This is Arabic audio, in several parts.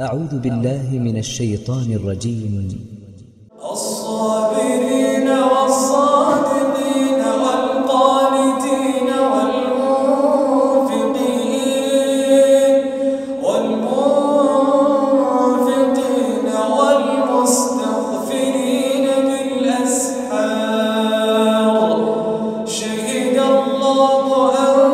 أعوذ بالله من الشيطان الرجيم. الصابرين والصادقين والقانتين والمنفقين والمنفقين والمستغفرين بالأسحار. شهد الله أنه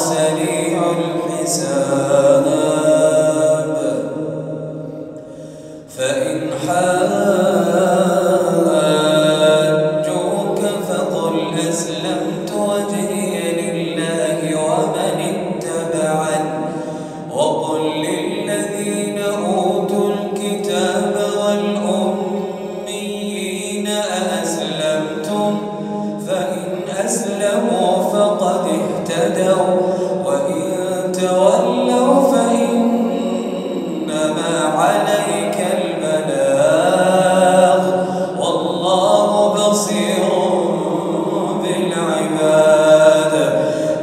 سريع الحساب. فإن حاجوك فقل أسلمت وقل اهتدوا وإن تولوا فإنما عليك البلاغ والله بصير بالعباد.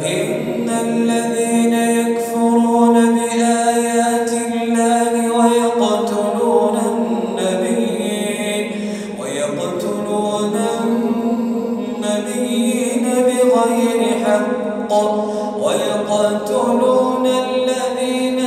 إن الذين يكفرون بآيات الله ويقتلون النبيين ويقتلون النبيين بغير حق ويقتلون الذين